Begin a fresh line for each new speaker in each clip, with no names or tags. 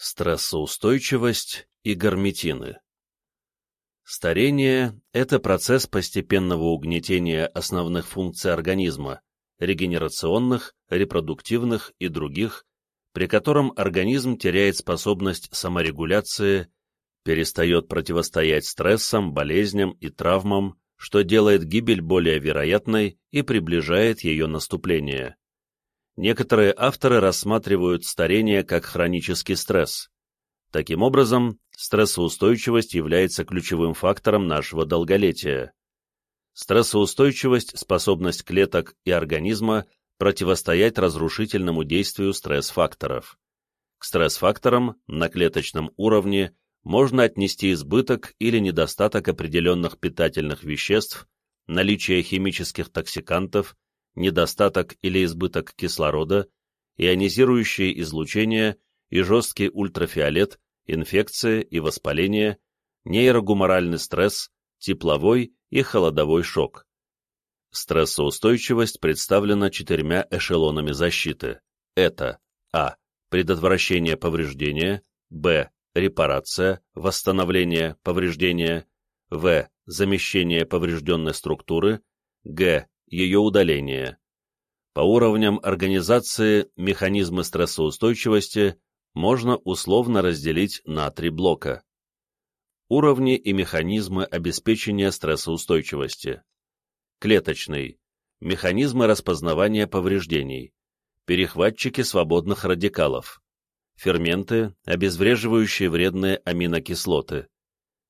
Стрессоустойчивость и гарметины Старение – это процесс постепенного угнетения основных функций организма, регенерационных, репродуктивных и других, при котором организм теряет способность саморегуляции, перестает противостоять стрессам, болезням и травмам, что делает гибель более вероятной и приближает ее наступление. Некоторые авторы рассматривают старение как хронический стресс. Таким образом, стрессоустойчивость является ключевым фактором нашего долголетия. Стрессоустойчивость – способность клеток и организма противостоять разрушительному действию стресс-факторов. К стресс-факторам на клеточном уровне можно отнести избыток или недостаток определенных питательных веществ, наличие химических токсикантов, недостаток или избыток кислорода, ионизирующее излучение и жесткий ультрафиолет, инфекция и воспаление, нейрогуморальный стресс, тепловой и холодовой шок. Стрессоустойчивость представлена четырьмя эшелонами защиты. Это а. Предотвращение повреждения, б. Репарация, восстановление повреждения, в. Замещение поврежденной структуры, г. Ее удаление. По уровням организации механизмы стрессоустойчивости можно условно разделить на три блока. Уровни и механизмы обеспечения стрессоустойчивости. Клеточный. Механизмы распознавания повреждений. Перехватчики свободных радикалов. Ферменты, обезвреживающие вредные аминокислоты.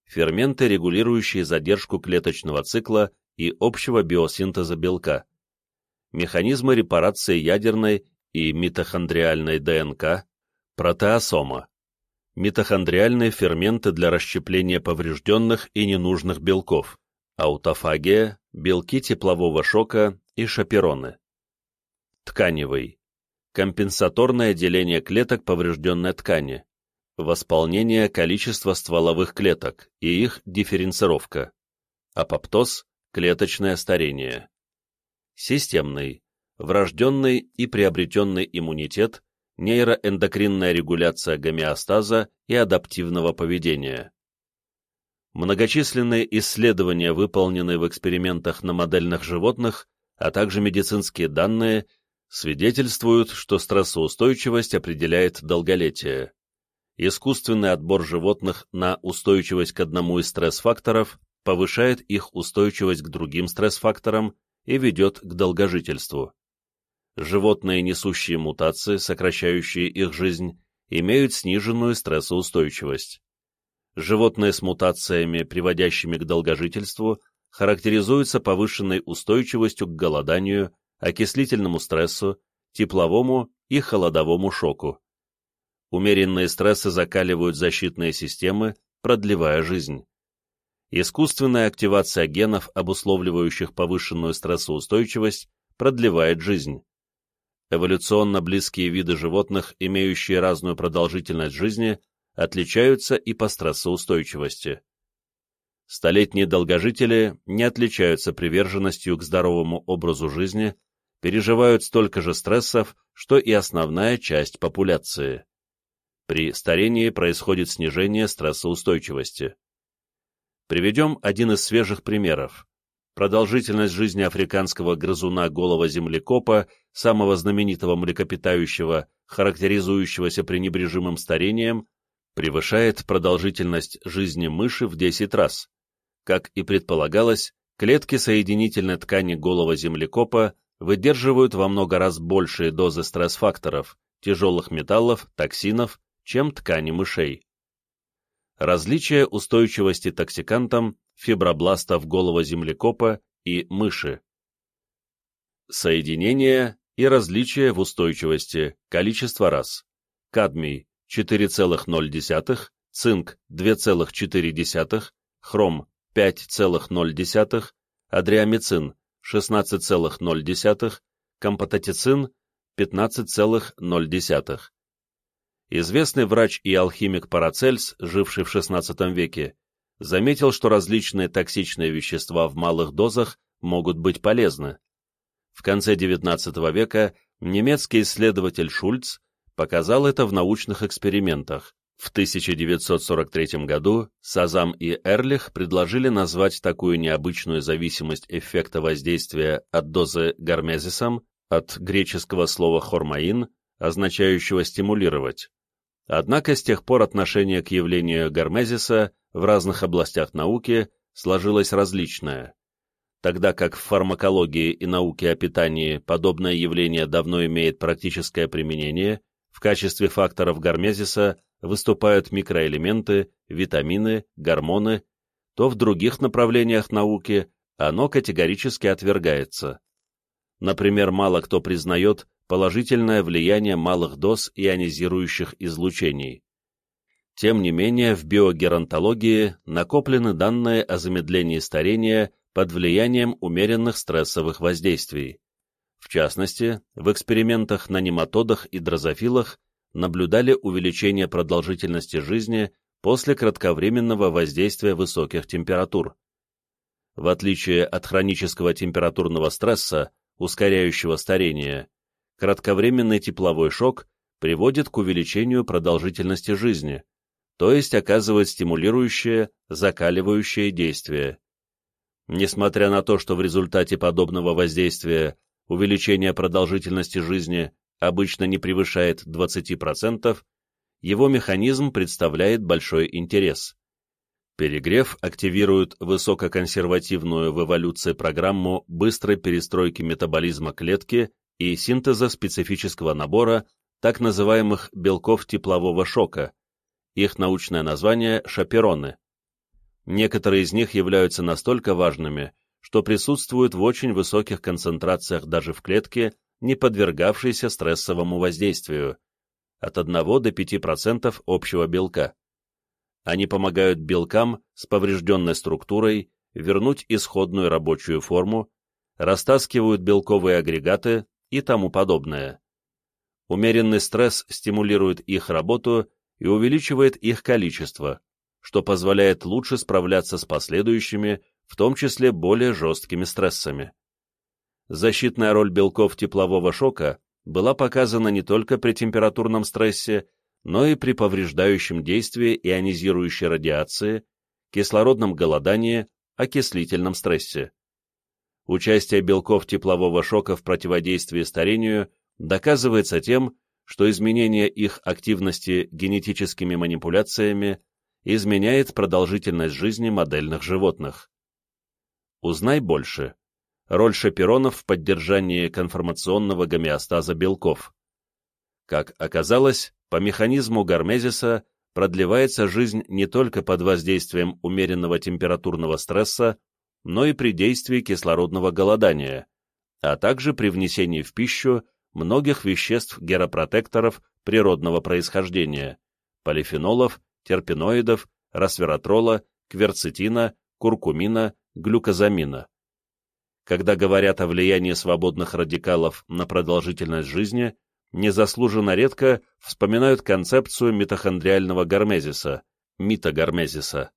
Ферменты, регулирующие задержку клеточного цикла и общего биосинтеза белка. Механизмы репарации ядерной и митохондриальной ДНК, протеосома митохондриальные ферменты для расщепления поврежденных и ненужных белков, аутофагия, белки теплового шока и шапероны. Тканевый. Компенсаторное деление клеток поврежденной ткани. Восполнение количества стволовых клеток и их дифференцировка. Апоптоз – клеточное старение. Системный. Врожденный и приобретенный иммунитет нейроэндокринная регуляция гомеостаза и адаптивного поведения. Многочисленные исследования, выполненные в экспериментах на модельных животных, а также медицинские данные, свидетельствуют, что стрессоустойчивость определяет долголетие. Искусственный отбор животных на устойчивость к одному из стресс-факторов повышает их устойчивость к другим стресс-факторам и ведет к долгожительству животные, несущие мутации, сокращающие их жизнь, имеют сниженную стрессоустойчивость. Животные с мутациями, приводящими к долгожительству, характеризуются повышенной устойчивостью к голоданию, окислительному стрессу, тепловому и холодовому шоку. Умеренные стрессы закаливают защитные системы, продлевая жизнь. Искусственная активация генов, обусловливающих повышенную стрессоустойчивость, продлевает жизнь. Эволюционно близкие виды животных, имеющие разную продолжительность жизни, отличаются и по стрессоустойчивости. Столетние долгожители не отличаются приверженностью к здоровому образу жизни, переживают столько же стрессов, что и основная часть популяции. При старении происходит снижение стрессоустойчивости. Приведем один из свежих примеров продолжительность жизни африканского грызуна голого землекопа, самого знаменитого млекопитающего, характеризующегося пренебрежимым старением, превышает продолжительность жизни мыши в 10 раз. Как и предполагалось, клетки соединительной ткани голого землекопа выдерживают во много раз большие дозы стресс-факторов, тяжелых металлов, токсинов, чем ткани мышей. Различие устойчивости токсикантам фибробластов голого землекопа и мыши. Соединение и различие в устойчивости, количество раз. Кадмий 4,0, цинк 2,4, хром 5,0, адриамицин 16,0, компатотицин 15,0. Известный врач и алхимик Парацельс, живший в XVI веке, заметил, что различные токсичные вещества в малых дозах могут быть полезны. В конце XIX века немецкий исследователь Шульц показал это в научных экспериментах, В 1943 году Сазам и Эрлих предложили назвать такую необычную зависимость эффекта воздействия от дозы гармезисом от греческого слова «хормаин», означающего «стимулировать». Однако с тех пор отношение к явлению гармезиса в разных областях науки сложилось различное. Тогда как в фармакологии и науке о питании подобное явление давно имеет практическое применение, в качестве факторов гармезиса выступают микроэлементы, витамины, гормоны, то в других направлениях науки оно категорически отвергается. Например, мало кто признает положительное влияние малых доз ионизирующих излучений. Тем не менее, в биогеронтологии накоплены данные о замедлении старения под влиянием умеренных стрессовых воздействий. В частности, в экспериментах на нематодах и дрозофилах наблюдали увеличение продолжительности жизни после кратковременного воздействия высоких температур. В отличие от хронического температурного стресса, ускоряющего старение, кратковременный тепловой шок приводит к увеличению продолжительности жизни, то есть оказывает стимулирующее, закаливающее действие. Несмотря на то, что в результате подобного воздействия увеличение продолжительности жизни обычно не превышает 20%, его механизм представляет большой интерес. Перегрев активирует высококонсервативную в эволюции программу быстрой перестройки метаболизма клетки и синтеза специфического набора так называемых белков теплового шока. Их научное название – шапероны. Некоторые из них являются настолько важными, что присутствуют в очень высоких концентрациях даже в клетке, не подвергавшейся стрессовому воздействию, от 1 до 5% общего белка. Они помогают белкам с поврежденной структурой вернуть исходную рабочую форму, растаскивают белковые агрегаты и тому подобное. Умеренный стресс стимулирует их работу и увеличивает их количество, что позволяет лучше справляться с последующими, в том числе более жесткими стрессами. Защитная роль белков теплового шока была показана не только при температурном стрессе, но и при повреждающем действии ионизирующей радиации, кислородном голодании, окислительном стрессе. Участие белков теплового шока в противодействии старению доказывается тем, что изменение их активности генетическими манипуляциями изменяет продолжительность жизни модельных животных. Узнай больше. Роль шаперонов в поддержании конформационного гомеостаза белков. Как оказалось, по механизму гармезиса продлевается жизнь не только под воздействием умеренного температурного стресса, но и при действии кислородного голодания, а также при внесении в пищу многих веществ-геропротекторов природного происхождения, полифенолов, терпеноидов, расвератрола, кверцетина, куркумина, глюкозамина. Когда говорят о влиянии свободных радикалов на продолжительность жизни, незаслуженно редко вспоминают концепцию митохондриального гармезиса, митогармезиса.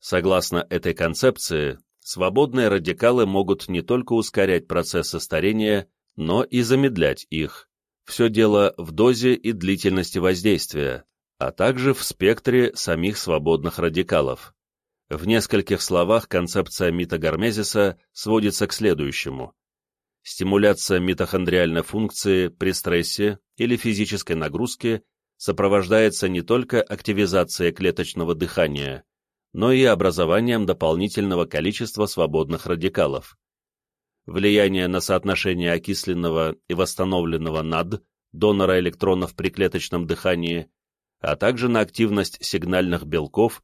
Согласно этой концепции, свободные радикалы могут не только ускорять процессы старения, но и замедлять их. Все дело в дозе и длительности воздействия, а также в спектре самих свободных радикалов. В нескольких словах концепция митогармезиса сводится к следующему. Стимуляция митохондриальной функции при стрессе или физической нагрузке сопровождается не только активизацией клеточного дыхания, но и образованием дополнительного количества свободных радикалов. Влияние на соотношение окисленного и восстановленного НАД, донора электронов при клеточном дыхании, а также на активность сигнальных белков,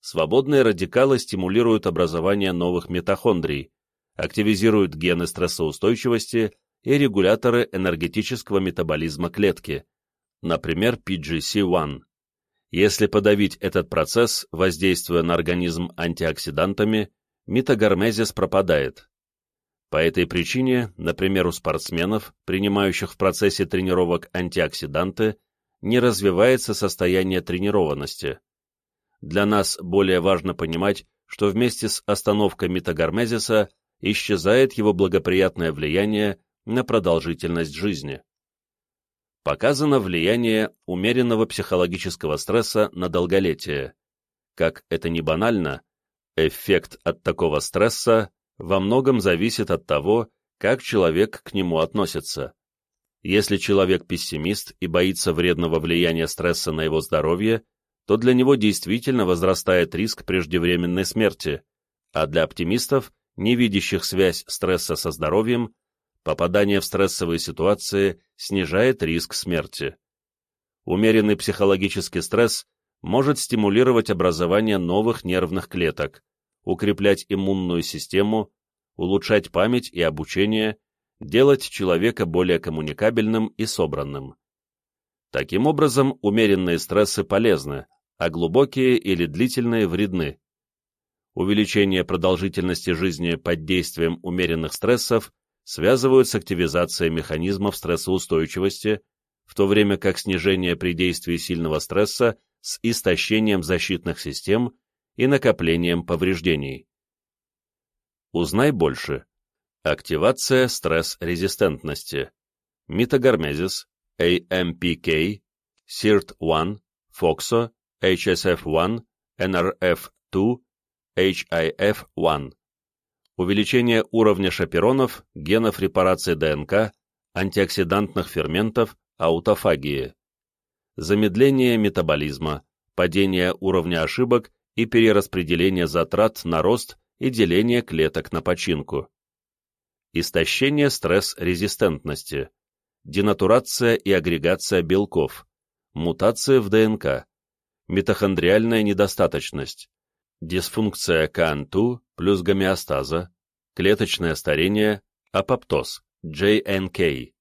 свободные радикалы стимулируют образование новых митохондрий, активизируют гены стрессоустойчивости и регуляторы энергетического метаболизма клетки, например, PGC-1. Если подавить этот процесс, воздействуя на организм антиоксидантами, митогармезис пропадает. По этой причине, например, у спортсменов, принимающих в процессе тренировок антиоксиданты, не развивается состояние тренированности. Для нас более важно понимать, что вместе с остановкой митогармезиса исчезает его благоприятное влияние на продолжительность жизни. Показано влияние умеренного психологического стресса на долголетие. Как это не банально, эффект от такого стресса во многом зависит от того, как человек к нему относится. Если человек пессимист и боится вредного влияния стресса на его здоровье, то для него действительно возрастает риск преждевременной смерти, а для оптимистов, не видящих связь стресса со здоровьем, попадание в стрессовые ситуации снижает риск смерти. Умеренный психологический стресс может стимулировать образование новых нервных клеток, укреплять иммунную систему, улучшать память и обучение, делать человека более коммуникабельным и собранным. Таким образом, умеренные стрессы полезны, а глубокие или длительные вредны. Увеличение продолжительности жизни под действием умеренных стрессов связывают с активизацией механизмов стрессоустойчивости, в то время как снижение при действии сильного стресса с истощением защитных систем и накоплением повреждений. Узнай больше. Активация стресс-резистентности. Митогармезис, AMPK, SIRT-1, FOXO, HSF-1, NRF-2, HIF-1. Увеличение уровня шаперонов, генов репарации ДНК, антиоксидантных ферментов, аутофагии. Замедление метаболизма, падение уровня ошибок и перераспределение затрат на рост и деление клеток на починку. Истощение стресс-резистентности, денатурация и агрегация белков, мутация в ДНК, митохондриальная недостаточность, дисфункция КАН2 плюс гомеостаза, клеточное старение, апоптоз, JNK,